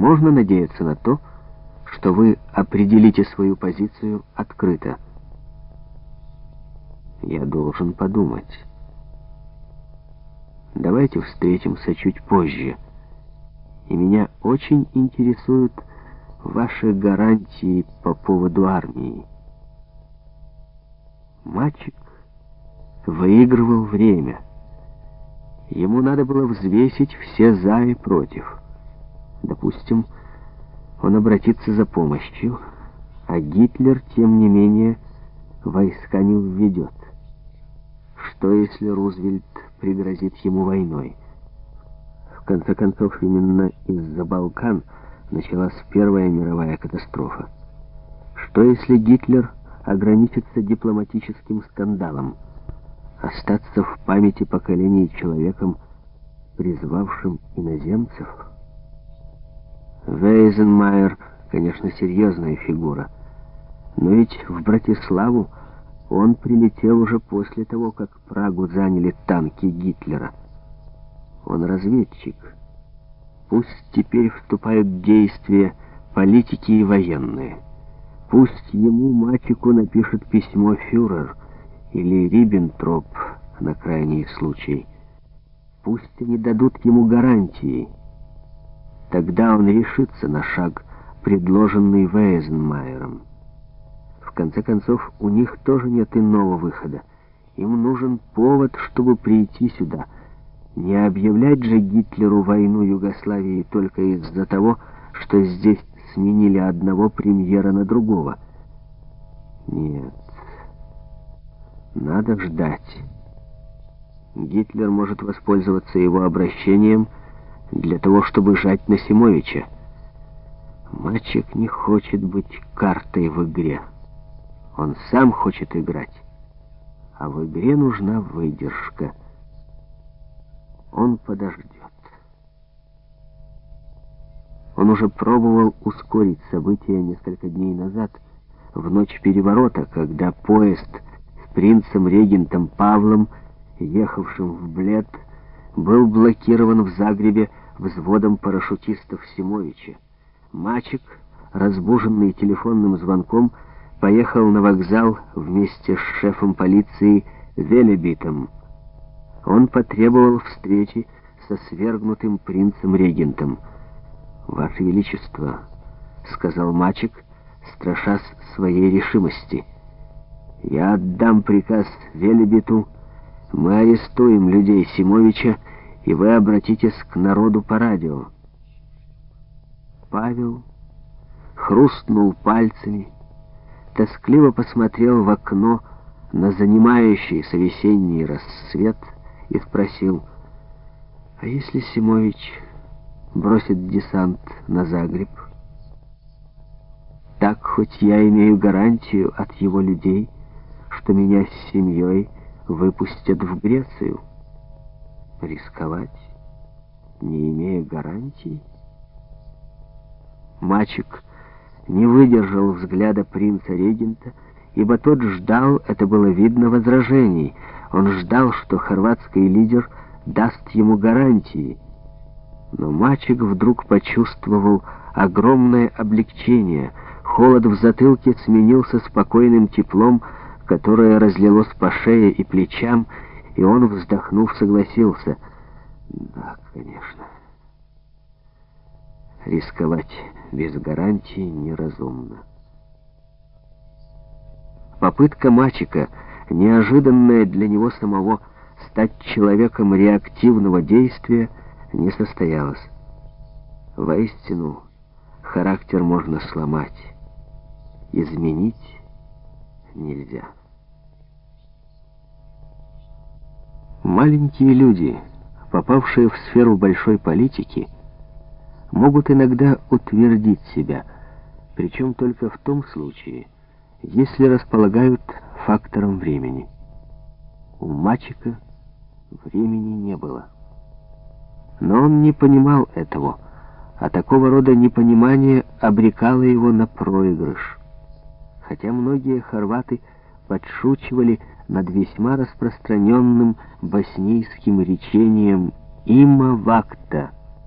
можно надеяться на то, что вы определите свою позицию открыто. Я должен подумать. Давайте встретимся чуть позже. И меня очень интересуют ваши гарантии по поводу армии. Мальчик выигрывал время. Ему надо было взвесить все «за» и «против». Допустим, он обратится за помощью, а Гитлер, тем не менее, войска не введет. Что, если Рузвельт пригрозит ему войной? В конце концов, именно из-за Балкан началась Первая мировая катастрофа. Что, если Гитлер ограничится дипломатическим скандалом, остаться в памяти поколений человеком, призвавшим иноземцев? Вейзенмайер, конечно, серьезная фигура, но ведь в Братиславу он прилетел уже после того, как Прагу заняли танки Гитлера. Он разведчик. Пусть теперь вступают в действие политики и военные. Пусть ему, мальчику, напишет письмо фюрер или Риббентроп на крайний случай. Пусть они дадут ему гарантии. Тогда он решится на шаг, предложенный Вейзенмайером. В конце концов, у них тоже нет иного выхода. Им нужен повод, чтобы прийти сюда. Не объявлять же Гитлеру войну Югославии только из-за того, что здесь сменили одного премьера на другого. Нет, надо ждать. Гитлер может воспользоваться его обращением для того, чтобы жать Насимовича. Мальчик не хочет быть картой в игре. Он сам хочет играть. А в игре нужна выдержка. Он подождет. Он уже пробовал ускорить события несколько дней назад, в ночь переворота, когда поезд с принцем-регентом Павлом, ехавшим в Блед, был блокирован в Загребе взводом парашютистов Симовича. Мачек, разбуженный телефонным звонком, поехал на вокзал вместе с шефом полиции Велебитом. Он потребовал встречи со свергнутым принцем-регентом. «Ваше Величество», — сказал мальчик, страшась своей решимости, — «я отдам приказ Велебиту, мы арестуем людей Симовича, и вы обратитесь к народу по радио». Павел хрустнул пальцами, тоскливо посмотрел в окно на занимающийся весенний рассвет и спросил, «А если Симович бросит десант на Загреб. Так хоть я имею гарантию от его людей, что меня с семьей выпустят в Грецию. Рисковать, не имея гарантий? Мальчик не выдержал взгляда принца-регента, ибо тот ждал, это было видно, возражений. Он ждал, что хорватский лидер даст ему гарантии — но мальчик вдруг почувствовал огромное облегчение. Холод в затылке сменился спокойным теплом, которое разлилось по шее и плечам, и он, вздохнув, согласился. Да, конечно. Рисковать без гарантии неразумно. Попытка мальчика, неожиданная для него самого, стать человеком реактивного действия — не состоялось. Воистину, характер можно сломать, изменить нельзя. Маленькие люди, попавшие в сферу большой политики, могут иногда утвердить себя, причем только в том случае, если располагают фактором времени. У мальчика времени не было. Но он не понимал этого, а такого рода непонимание обрекало его на проигрыш. Хотя многие хорваты подшучивали над весьма распространенным боснийским речением «има вакта»